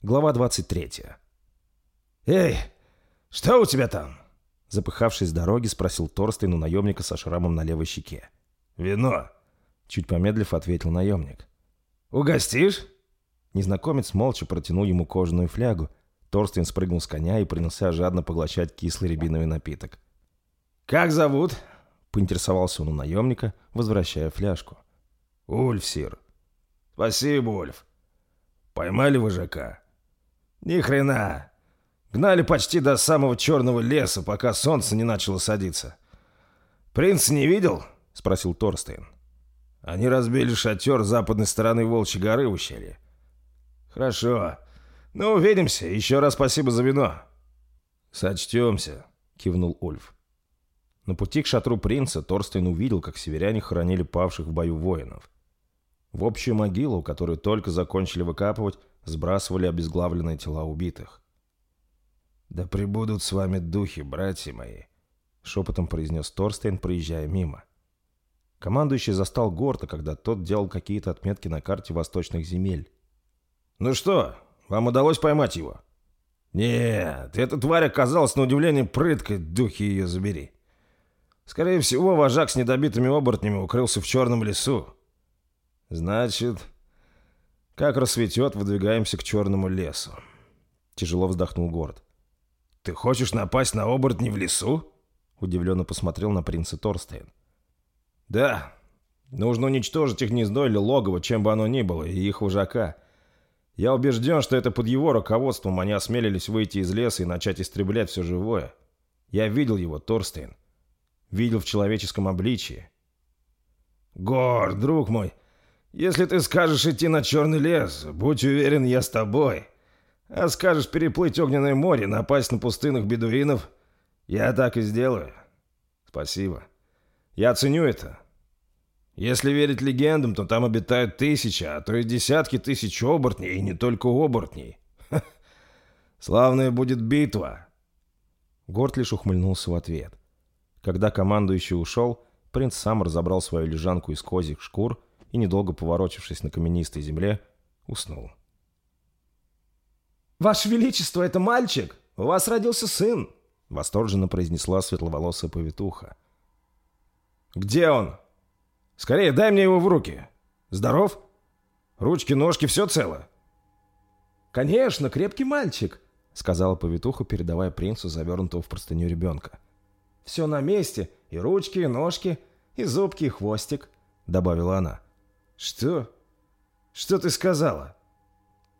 Глава 23. «Эй, что у тебя там?» Запыхавшись с дороги, спросил Торстейн у наемника со шрамом на левой щеке. «Вино». Чуть помедлив, ответил наемник. «Угостишь?» Незнакомец молча протянул ему кожаную флягу. Торстейн спрыгнул с коня и принялся жадно поглощать кислый рябиновый напиток. «Как зовут?» — поинтересовался он у наемника, возвращая фляжку. «Ульф, сир». «Спасибо, Ульф. Поймали вожака?» «Ни хрена. Гнали почти до самого черного леса, пока солнце не начало садиться. Принц не видел?» — спросил Торстейн. «Они разбили шатер с западной стороны Волчьей горы в ущелье». «Хорошо. Ну, увидимся. Еще раз спасибо за вино». «Сочтемся», — кивнул Ульф. На пути к шатру принца Торстейн увидел, как северяне хоронили павших в бою воинов. В общую могилу, которую только закончили выкапывать, сбрасывали обезглавленные тела убитых. «Да пребудут с вами духи, братья мои», — шепотом произнес Торстейн, проезжая мимо. Командующий застал Горта, когда тот делал какие-то отметки на карте восточных земель. «Ну что, вам удалось поймать его?» «Нет, эта тварь оказалась на удивление прыткой, духи ее забери. Скорее всего, вожак с недобитыми оборотнями укрылся в черном лесу. Значит, как рассветет, выдвигаемся к черному лесу». Тяжело вздохнул Горд. «Ты хочешь напасть на оборотни в лесу?» Удивленно посмотрел на принца Торстейн. «Да. Нужно уничтожить их гнездо или логово, чем бы оно ни было, и их вожака. Я убежден, что это под его руководством они осмелились выйти из леса и начать истреблять все живое. Я видел его, Торстейн. Видел в человеческом обличии». «Гор, друг мой, если ты скажешь идти на черный лес, будь уверен, я с тобой». А скажешь переплыть огненное море, напасть на пустынных бедуинов, я так и сделаю. Спасибо. Я ценю это. Если верить легендам, то там обитают тысячи, а то и десятки тысяч оборотней, и не только оборотней. Славная будет битва. Горд лишь ухмыльнулся в ответ. Когда командующий ушел, принц сам разобрал свою лежанку из козьих шкур и, недолго поворочившись на каменистой земле, уснул. «Ваше Величество, это мальчик! У вас родился сын!» — восторженно произнесла светловолосая повитуха. «Где он? Скорее, дай мне его в руки. Здоров? Ручки, ножки, все цело?» «Конечно, крепкий мальчик», — сказала повитуха, передавая принцу завернутого в простыню ребенка. «Все на месте, и ручки, и ножки, и зубки, и хвостик», — добавила она. «Что? Что ты сказала?»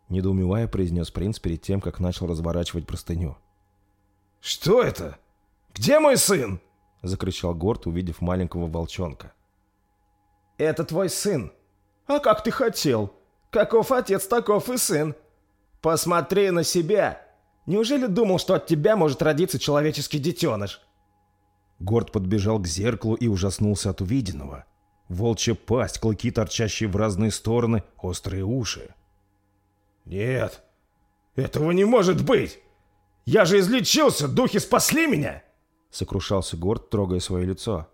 Недоумевая, произнес принц перед тем, как начал разворачивать простыню. «Что это? Где мой сын?» Закричал Горд, увидев маленького волчонка. «Это твой сын. А как ты хотел? Каков отец, таков и сын. Посмотри на себя. Неужели думал, что от тебя может родиться человеческий детеныш?» Горд подбежал к зеркалу и ужаснулся от увиденного. Волчья пасть, клыки, торчащие в разные стороны, острые уши. «Нет, этого не может быть! Я же излечился, духи спасли меня!» Сокрушался Горд, трогая свое лицо.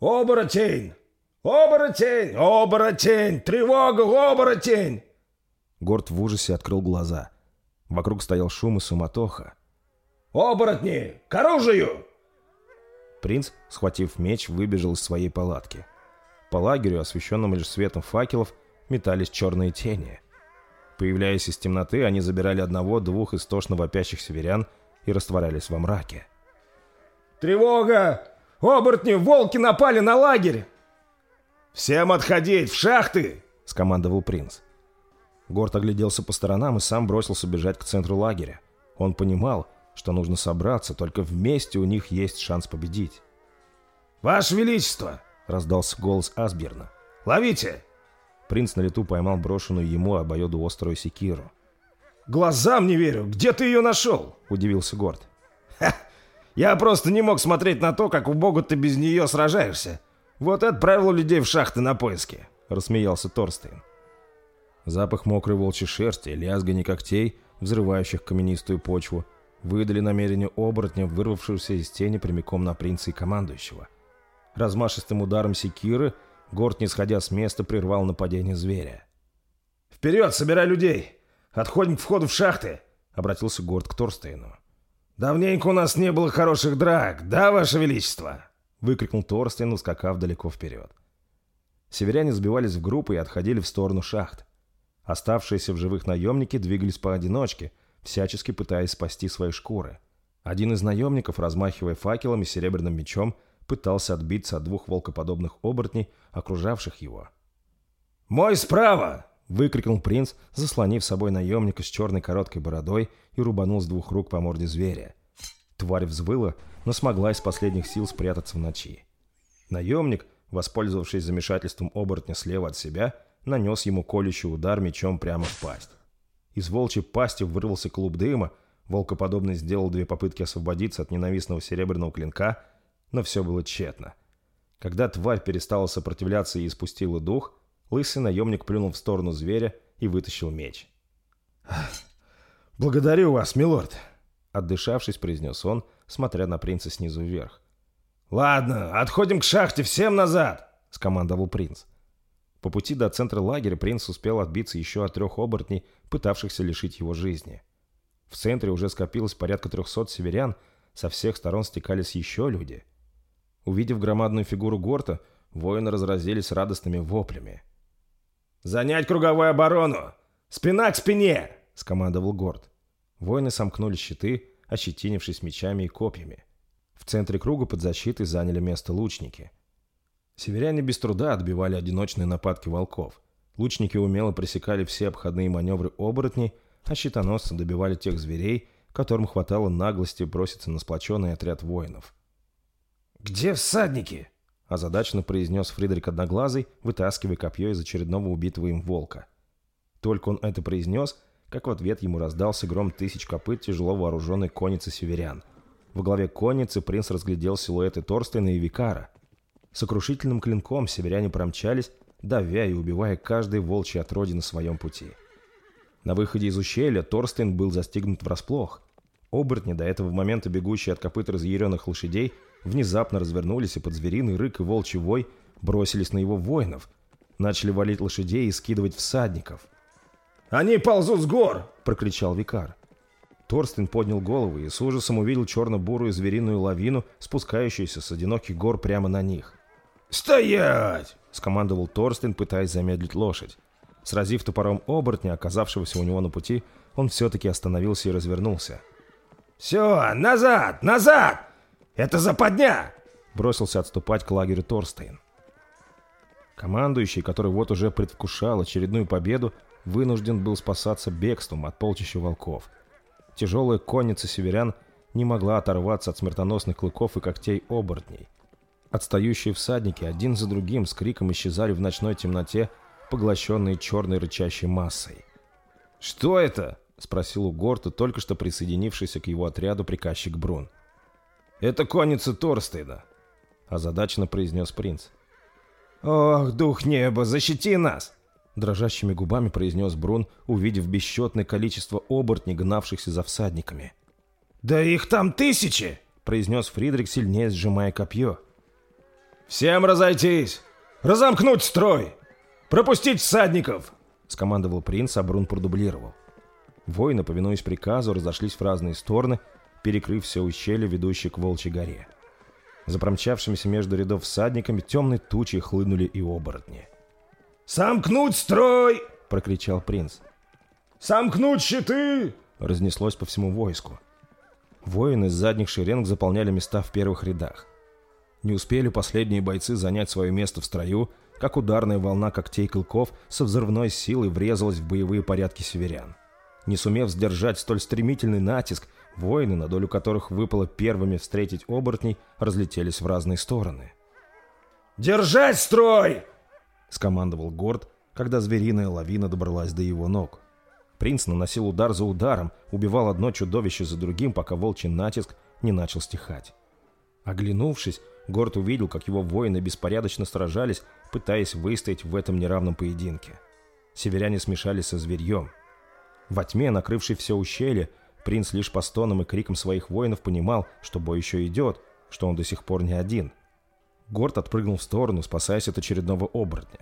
«Оборотень! Оборотень! Оборотень! Тревога, оборотень!» Горд в ужасе открыл глаза. Вокруг стоял шум и суматоха. «Оборотни! К оружию!» Принц, схватив меч, выбежал из своей палатки. По лагерю, освещенному лишь светом факелов, метались черные тени — Появляясь из темноты, они забирали одного-двух истошно вопящих северян и растворялись во мраке. «Тревога! Оборотни, волки напали на лагерь!» «Всем отходить! В шахты!» — скомандовал принц. Горд огляделся по сторонам и сам бросился бежать к центру лагеря. Он понимал, что нужно собраться, только вместе у них есть шанс победить. «Ваше Величество!» — раздался голос Асберна. «Ловите!» Принц на лету поймал брошенную ему обоюдоострую секиру. «Глазам не верю! Где ты ее нашел?» – удивился Горд. «Ха! Я просто не мог смотреть на то, как у бога ты без нее сражаешься. Вот отправил людей в шахты на поиски», – рассмеялся Торстейн. Запах мокрой волчьей шерсти, лязгани когтей, взрывающих каменистую почву, выдали намерение оборотня, вырвавшегося из тени прямиком на принца и командующего. Размашистым ударом секиры – Горд, не сходя с места, прервал нападение зверя. «Вперед, собирай людей! отходим к входу в шахты», — обратился Горд к Торстейну. «Давненько у нас не было хороших драк, да, Ваше Величество?» — выкрикнул Торстейн, ускакав далеко вперед. Северяне сбивались в группы и отходили в сторону шахт. Оставшиеся в живых наемники двигались поодиночке, всячески пытаясь спасти свои шкуры. Один из наемников, размахивая факелом и серебряным мечом, пытался отбиться от двух волкоподобных оборотней, окружавших его. «Мой справа!» — выкрикнул принц, заслонив собой наемника с черной короткой бородой и рубанул с двух рук по морде зверя. Тварь взвыла, но смогла из последних сил спрятаться в ночи. Наемник, воспользовавшись замешательством оборотня слева от себя, нанес ему колющий удар мечом прямо в пасть. Из волчьей пасти вырвался клуб дыма, волкоподобный сделал две попытки освободиться от ненавистного серебряного клинка, но все было тщетно. Когда тварь перестала сопротивляться и испустила дух, лысый наемник плюнул в сторону зверя и вытащил меч. «Благодарю вас, милорд!» Отдышавшись, произнес он, смотря на принца снизу вверх. «Ладно, отходим к шахте, всем назад!» — скомандовал принц. По пути до центра лагеря принц успел отбиться еще от трех оборотней, пытавшихся лишить его жизни. В центре уже скопилось порядка трехсот северян, со всех сторон стекались еще люди. Увидев громадную фигуру Горта, воины разразились радостными воплями. «Занять круговую оборону! Спина к спине!» — скомандовал Горд. Воины сомкнули щиты, ощетинившись мечами и копьями. В центре круга под защитой заняли место лучники. Северяне без труда отбивали одиночные нападки волков. Лучники умело пресекали все обходные маневры оборотней, а щитоносцы добивали тех зверей, которым хватало наглости броситься на сплоченный отряд воинов. «Где всадники?» – озадаченно произнес Фридрик Одноглазый, вытаскивая копье из очередного убитого им волка. Только он это произнес – как в ответ ему раздался гром тысяч копыт тяжело вооруженной конницы северян. Во главе конницы принц разглядел силуэты Торстена и Викара. Сокрушительным клинком северяне промчались, давя и убивая каждый волчий отродье на своем пути. На выходе из ущелья Торстен был застигнут врасплох. Оборотни, до этого момента бегущие от копыт разъяренных лошадей, внезапно развернулись и под звериный рык и волчий вой бросились на его воинов, начали валить лошадей и скидывать всадников – «Они ползут с гор!» – прокричал Викар. Торстен поднял голову и с ужасом увидел черно-бурую звериную лавину, спускающуюся с одиноких гор прямо на них. «Стоять!» – скомандовал Торстен, пытаясь замедлить лошадь. Сразив топором оборотня, оказавшегося у него на пути, он все-таки остановился и развернулся. «Все, назад! Назад! Это западня!» Бросился отступать к лагерю Торстейн. Командующий, который вот уже предвкушал очередную победу, вынужден был спасаться бегством от полчища волков. Тяжелая конница северян не могла оторваться от смертоносных клыков и когтей оборотней. Отстающие всадники один за другим с криком исчезали в ночной темноте, поглощенные черной рычащей массой. «Что это?» — спросил у Горта, только что присоединившийся к его отряду приказчик Брун. «Это конница Торстейна», — озадаченно произнес принц. «Ох, дух неба, защити нас!» Дрожащими губами произнес Брун, увидев бесчетное количество оборотней, гнавшихся за всадниками. «Да их там тысячи!» — произнес Фридрик, сильнее сжимая копье. «Всем разойтись! Разомкнуть строй! Пропустить всадников!» — скомандовал принц, а Брун продублировал. Воины, повинуясь приказу, разошлись в разные стороны, перекрыв все ущелье, ведущее к Волчьей горе. За промчавшимися между рядов всадниками темной тучей хлынули и оборотни. «Сомкнуть строй!» — прокричал принц. «Сомкнуть щиты!» — разнеслось по всему войску. Воины из задних шеренг заполняли места в первых рядах. Не успели последние бойцы занять свое место в строю, как ударная волна когтей клыков со взрывной силой врезалась в боевые порядки северян. Не сумев сдержать столь стремительный натиск, воины, на долю которых выпало первыми встретить оборотней, разлетелись в разные стороны. «Держать строй!» — скомандовал Горд, когда звериная лавина добралась до его ног. Принц наносил удар за ударом, убивал одно чудовище за другим, пока волчий натиск не начал стихать. Оглянувшись, Горд увидел, как его воины беспорядочно сражались, пытаясь выстоять в этом неравном поединке. Северяне смешались со зверьем. Во тьме, накрывшей все ущелье, принц лишь по стонам и крикам своих воинов понимал, что бой еще идет, что он до сих пор не один — Горд отпрыгнул в сторону, спасаясь от очередного оборотня.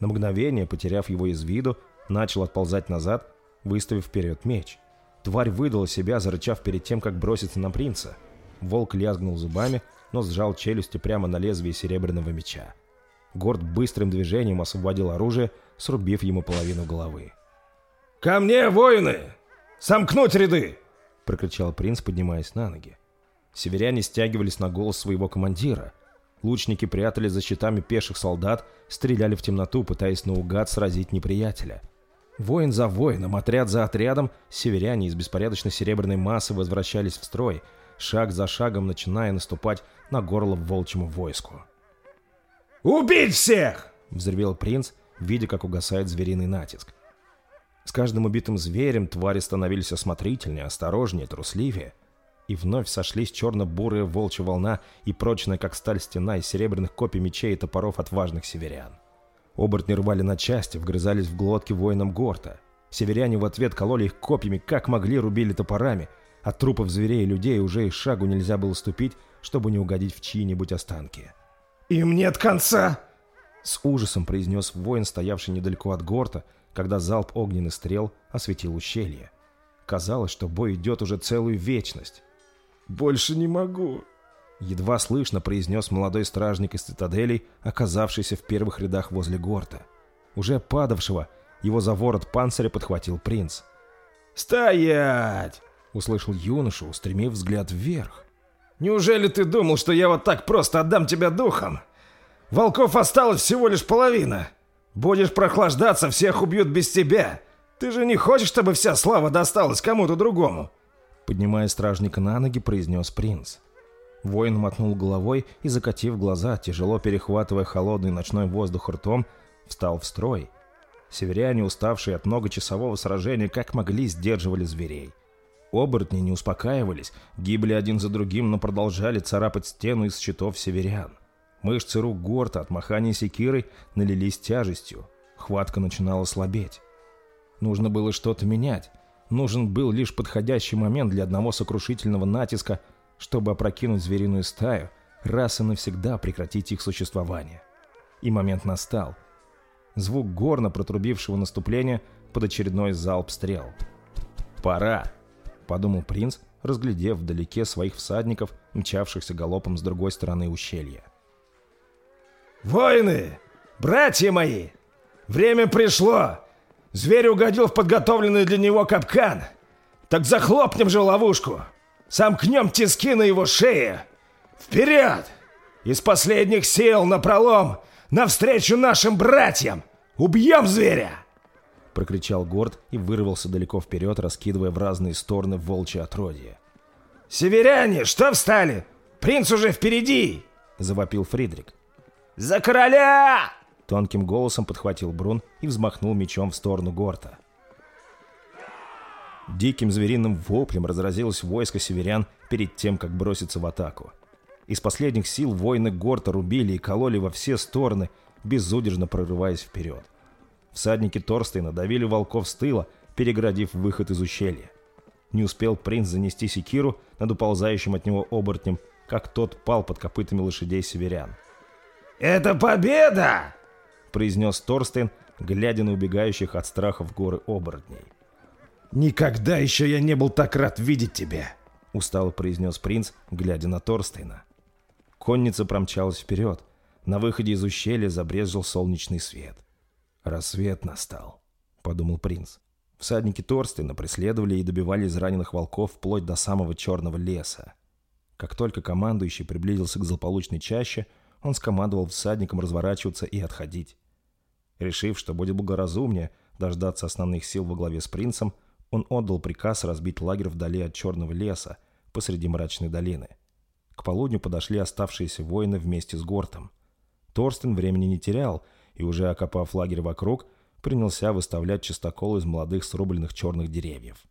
На мгновение, потеряв его из виду, начал отползать назад, выставив вперед меч. Тварь выдала себя, зарычав перед тем, как броситься на принца. Волк лязгнул зубами, но сжал челюсти прямо на лезвие серебряного меча. Горд быстрым движением освободил оружие, срубив ему половину головы. «Ко мне, воины! Сомкнуть ряды!» — прокричал принц, поднимаясь на ноги. Северяне стягивались на голос своего командира. Лучники прятались за щитами пеших солдат, стреляли в темноту, пытаясь наугад сразить неприятеля. Воин за воином, отряд за отрядом, северяне из беспорядочной серебряной массы возвращались в строй, шаг за шагом начиная наступать на горло волчьему войску. «Убить всех!» — взревел принц, видя, как угасает звериный натиск. С каждым убитым зверем твари становились осмотрительнее, осторожнее, трусливее. И вновь сошлись черно-бурая волчья волна и прочная, как сталь, стена из серебряных копий мечей и топоров отважных северян. Оборотни рвали на части, вгрызались в глотки воинам Горта. Северяне в ответ кололи их копьями, как могли, рубили топорами. От трупов зверей и людей уже и шагу нельзя было ступить, чтобы не угодить в чьи-нибудь останки. «Им нет конца!» С ужасом произнес воин, стоявший недалеко от Горта, когда залп огненных стрел осветил ущелье. Казалось, что бой идет уже целую вечность. «Больше не могу!» Едва слышно произнес молодой стражник из цитаделей, оказавшийся в первых рядах возле Горта. Уже падавшего, его за ворот панциря подхватил принц. «Стоять!» — услышал юношу, устремив взгляд вверх. «Неужели ты думал, что я вот так просто отдам тебя духом? Волков осталось всего лишь половина. Будешь прохлаждаться, всех убьют без тебя. Ты же не хочешь, чтобы вся слава досталась кому-то другому?» Поднимая стражника на ноги, произнес принц. Воин мотнул головой и, закатив глаза, тяжело перехватывая холодный ночной воздух ртом, встал в строй. Северяне, уставшие от многочасового сражения, как могли, сдерживали зверей. Оборотни не успокаивались, гибли один за другим, но продолжали царапать стену из щитов северян. Мышцы рук Горта от махания секирой налились тяжестью. Хватка начинала слабеть. Нужно было что-то менять. Нужен был лишь подходящий момент для одного сокрушительного натиска – чтобы опрокинуть звериную стаю, раз и навсегда прекратить их существование. И момент настал. Звук горна, протрубившего наступление под очередной залп стрел. «Пора!» — подумал принц, разглядев вдалеке своих всадников, мчавшихся галопом с другой стороны ущелья. «Воины! Братья мои! Время пришло! Зверь угодил в подготовленный для него капкан! Так захлопнем же ловушку!» Сомкнем тиски на его шее! Вперед! Из последних сил на пролом навстречу нашим братьям! Убьем зверя!» Прокричал Горд и вырвался далеко вперед, раскидывая в разные стороны волчье отродье. «Северяне, что встали? Принц уже впереди!» Завопил Фридрик. «За короля!» Тонким голосом подхватил Брун и взмахнул мечом в сторону Горта. Диким звериным воплем разразилось войско северян перед тем, как броситься в атаку. Из последних сил воины Горта рубили и кололи во все стороны, безудержно прорываясь вперед. Всадники Торстейна давили волков с тыла, переградив выход из ущелья. Не успел принц занести секиру над уползающим от него оборотнем, как тот пал под копытами лошадей северян. «Это победа!» — произнес Торстейн, глядя на убегающих от страха в горы оборотней. «Никогда еще я не был так рад видеть тебя!» — устало произнес принц, глядя на Торстейна. Конница промчалась вперед. На выходе из ущелья забрезжил солнечный свет. «Рассвет настал», — подумал принц. Всадники Торстейна преследовали и добивали израненных волков вплоть до самого черного леса. Как только командующий приблизился к злополучной чаще, он скомандовал всадникам разворачиваться и отходить. Решив, что будет благоразумнее дождаться основных сил во главе с принцем, он отдал приказ разбить лагерь вдали от Черного леса, посреди мрачной долины. К полудню подошли оставшиеся воины вместе с Гортом. Торстен времени не терял, и уже окопав лагерь вокруг, принялся выставлять чистокол из молодых срубленных черных деревьев.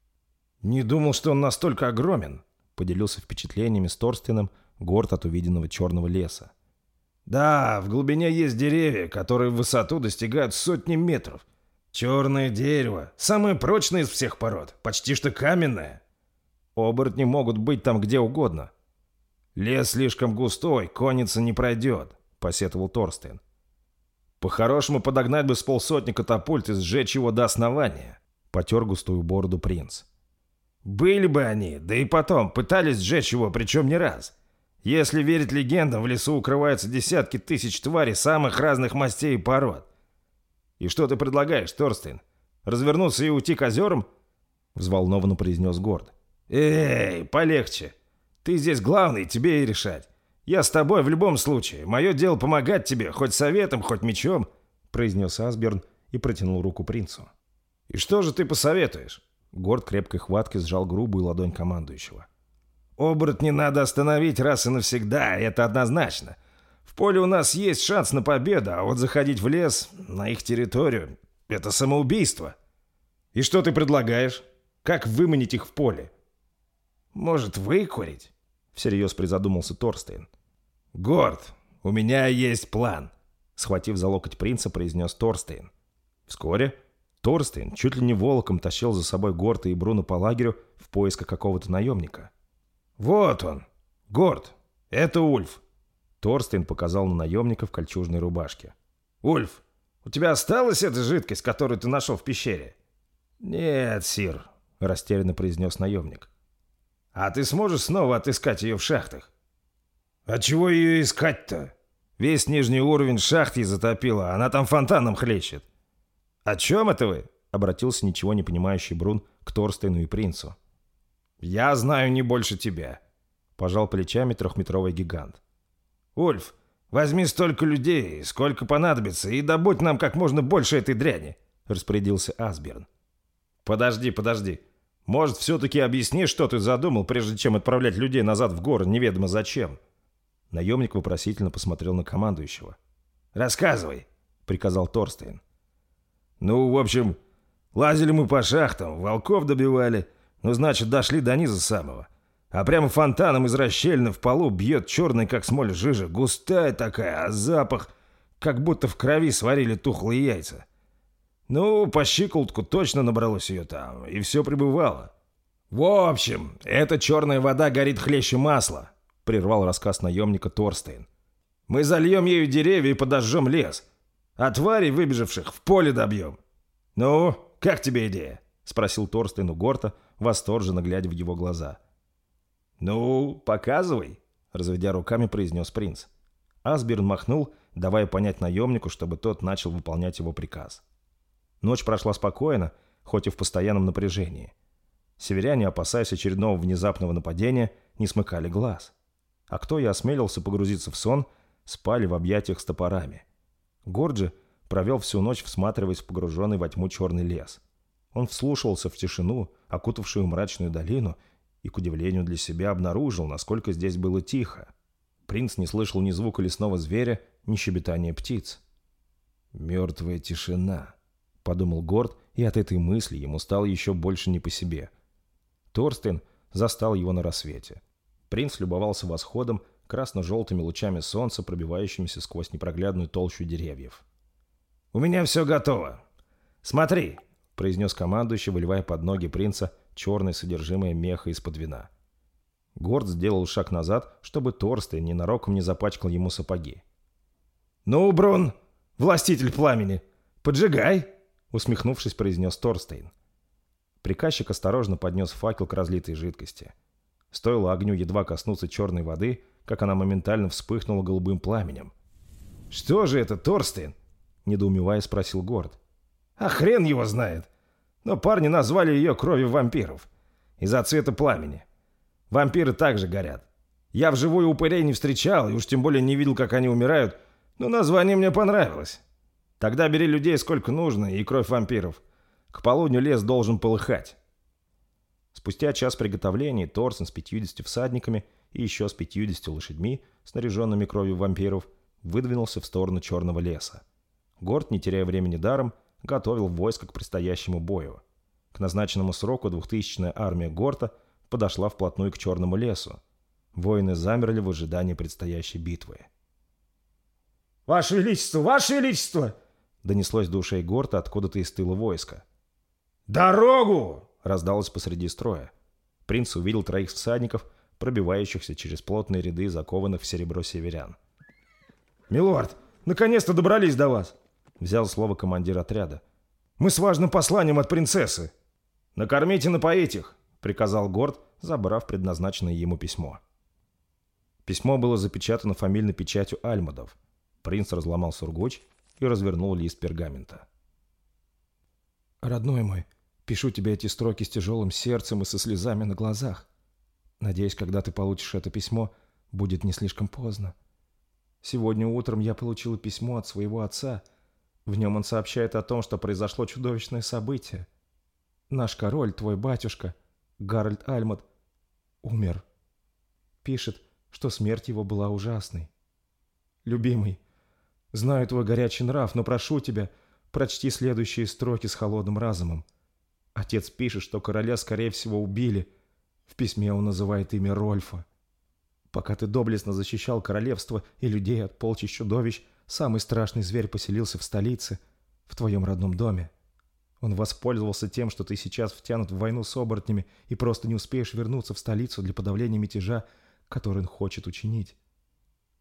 «Не думал, что он настолько огромен», — поделился впечатлениями с Торстеном Горт от увиденного черного леса. «Да, в глубине есть деревья, которые в высоту достигают сотни метров. Черное дерево, самое прочное из всех пород, почти что каменное. Оборотни могут быть там где угодно. Лес слишком густой, конница не пройдет, посетовал Торстен. По-хорошему подогнать бы с полсотни катапульт и сжечь его до основания. Потер густую бороду принц. Были бы они, да и потом, пытались сжечь его, причем не раз. Если верить легендам, в лесу укрываются десятки тысяч тварей самых разных мастей и пород. И что ты предлагаешь, Торстейн? Развернуться и уйти к озерам? Взволнованно произнес Горд. Эй, полегче. Ты здесь главный, тебе и решать. Я с тобой в любом случае. Мое дело помогать тебе, хоть советом, хоть мечом, произнес Асберн и протянул руку принцу. И что же ты посоветуешь? Горд крепкой хваткой сжал грубую ладонь командующего. «Оборот надо остановить раз и навсегда, это однозначно. В поле у нас есть шанс на победу, а вот заходить в лес, на их территорию, это самоубийство. И что ты предлагаешь? Как выманить их в поле?» «Может, выкурить?» — всерьез призадумался Торстейн. «Горд, у меня есть план», — схватив за локоть принца, произнес Торстейн. Вскоре Торстейн чуть ли не волоком тащил за собой Горта и Бруно по лагерю в поисках какого-то наемника. «Вот он! Горд! Это Ульф!» Торстейн показал на наемника в кольчужной рубашке. «Ульф, у тебя осталась эта жидкость, которую ты нашел в пещере?» «Нет, Сир», — растерянно произнес наемник. «А ты сможешь снова отыскать ее в шахтах?» «А чего ее искать-то? Весь нижний уровень шахты затопило, она там фонтаном хлещет». «О чем это вы?» — обратился ничего не понимающий Брун к Торстейну и принцу. «Я знаю не больше тебя», — пожал плечами трехметровый гигант. «Ульф, возьми столько людей, сколько понадобится, и добудь нам как можно больше этой дряни», — распорядился Асберн. «Подожди, подожди. Может, все-таки объясни, что ты задумал, прежде чем отправлять людей назад в горы неведомо зачем?» Наемник вопросительно посмотрел на командующего. «Рассказывай», — приказал Торстейн. Ну, в общем, лазили мы по шахтам, волков добивали. Ну, значит, дошли до низа самого. А прямо фонтаном из расщельны в полу бьет черный, как смоль, жижа. Густая такая, а запах, как будто в крови сварили тухлые яйца. Ну, по щиколотку точно набралось ее там, и все прибывало. В общем, эта черная вода горит хлеще масла, прервал рассказ наемника Торстейн. Мы зальем ею деревья и подожжем лес. А тварей, выбежавших, в поле добьем. Ну, как тебе идея? Спросил Торстейн у Горта, восторженно глядя в его глаза. Ну, показывай, разведя руками, произнес принц. Асберн махнул, давая понять наемнику, чтобы тот начал выполнять его приказ. Ночь прошла спокойно, хоть и в постоянном напряжении. Северяне, опасаясь очередного внезапного нападения, не смыкали глаз. А кто и осмелился погрузиться в сон, спали в объятиях с топорами. Горджи провел всю ночь, всматриваясь в погруженный во тьму черный лес. Он вслушивался в тишину, окутавшую мрачную долину, и, к удивлению для себя, обнаружил, насколько здесь было тихо. Принц не слышал ни звука лесного зверя, ни щебетания птиц. «Мертвая тишина», — подумал Горд, и от этой мысли ему стало еще больше не по себе. Торстен застал его на рассвете. Принц любовался восходом, красно-желтыми лучами солнца, пробивающимися сквозь непроглядную толщу деревьев. «У меня все готово. Смотри!» — произнес командующий, выливая под ноги принца черное содержимое меха из-под вина. Горд сделал шаг назад, чтобы Торстен ненароком не запачкал ему сапоги. «Ну, Брон, властитель пламени, поджигай!» — усмехнувшись, произнес Торстейн. Приказчик осторожно поднес факел к разлитой жидкости. Стоило огню едва коснуться черной воды — как она моментально вспыхнула голубым пламенем. «Что же это, Торстейн?» — недоумевая спросил Горд. «А хрен его знает. Но парни назвали ее кровью вампиров. Из-за цвета пламени. Вампиры также горят. Я вживую упырей не встречал, и уж тем более не видел, как они умирают, но название мне понравилось. Тогда бери людей сколько нужно, и кровь вампиров. К полудню лес должен полыхать». Спустя час приготовлений Торсен с 50 всадниками — и еще с 50 лошадьми, снаряженными кровью вампиров, выдвинулся в сторону черного леса. Горд, не теряя времени даром, готовил войско к предстоящему бою. К назначенному сроку двухтысячная армия Горта подошла вплотную к черному лесу. Воины замерли в ожидании предстоящей битвы. «Ваше Величество! Ваше Величество!» Донеслось до ушей Горта откуда-то из тыла войска. «Дорогу!» раздалось посреди строя. Принц увидел троих всадников – пробивающихся через плотные ряды закованных в серебро северян. «Милорд, наконец-то добрались до вас!» Взял слово командир отряда. Мы с важным посланием от принцессы. «Накормите и напоить их», — приказал Горд, забрав предназначенное ему письмо. Письмо было запечатано фамильной печатью Альмадов. Принц разломал сургуч и развернул лист пергамента. «Родной мой, пишу тебе эти строки с тяжелым сердцем и со слезами на глазах. Надеюсь, когда ты получишь это письмо, будет не слишком поздно. Сегодня утром я получила письмо от своего отца. В нем он сообщает о том, что произошло чудовищное событие. Наш король, твой батюшка, Гарольд Альмот, умер. Пишет, что смерть его была ужасной. Любимый, знаю твой горячий нрав, но прошу тебя, прочти следующие строки с холодным разумом. Отец пишет, что короля, скорее всего, убили. В письме он называет имя Рольфа. Пока ты доблестно защищал королевство и людей от полчищ чудовищ, самый страшный зверь поселился в столице, в твоем родном доме. Он воспользовался тем, что ты сейчас втянут в войну с оборотнями и просто не успеешь вернуться в столицу для подавления мятежа, который он хочет учинить.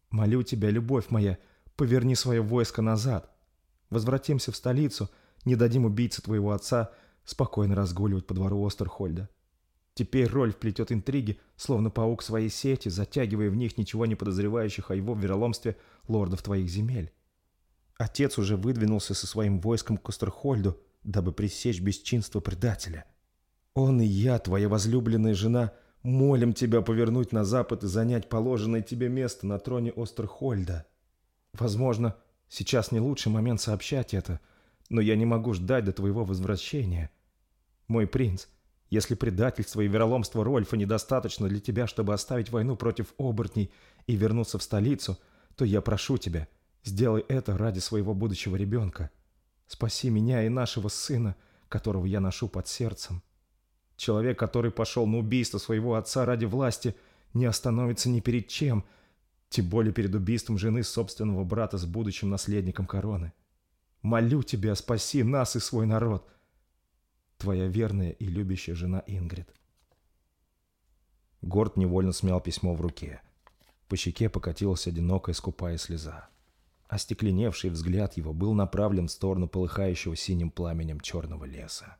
Молю тебя, любовь моя, поверни свое войско назад. Возвратимся в столицу, не дадим убийце твоего отца спокойно разгуливать по двору Остерхольда. Теперь Рольф плетет интриги, словно паук своей сети, затягивая в них ничего не подозревающих о его вероломстве лордов твоих земель. Отец уже выдвинулся со своим войском к Остерхольду, дабы пресечь бесчинство предателя. Он и я, твоя возлюбленная жена, молим тебя повернуть на запад и занять положенное тебе место на троне Остерхольда. Возможно, сейчас не лучший момент сообщать это, но я не могу ждать до твоего возвращения. Мой принц — если предательство и вероломство Рольфа недостаточно для тебя, чтобы оставить войну против оборотней и вернуться в столицу, то я прошу тебя, сделай это ради своего будущего ребенка. Спаси меня и нашего сына, которого я ношу под сердцем. Человек, который пошел на убийство своего отца ради власти, не остановится ни перед чем, тем более перед убийством жены собственного брата с будущим наследником короны. Молю тебя, спаси нас и свой народ — Твоя верная и любящая жена Ингрид. Горд невольно смял письмо в руке. По щеке покатилась одинокая скупая слеза. Остекленевший взгляд его был направлен в сторону полыхающего синим пламенем черного леса.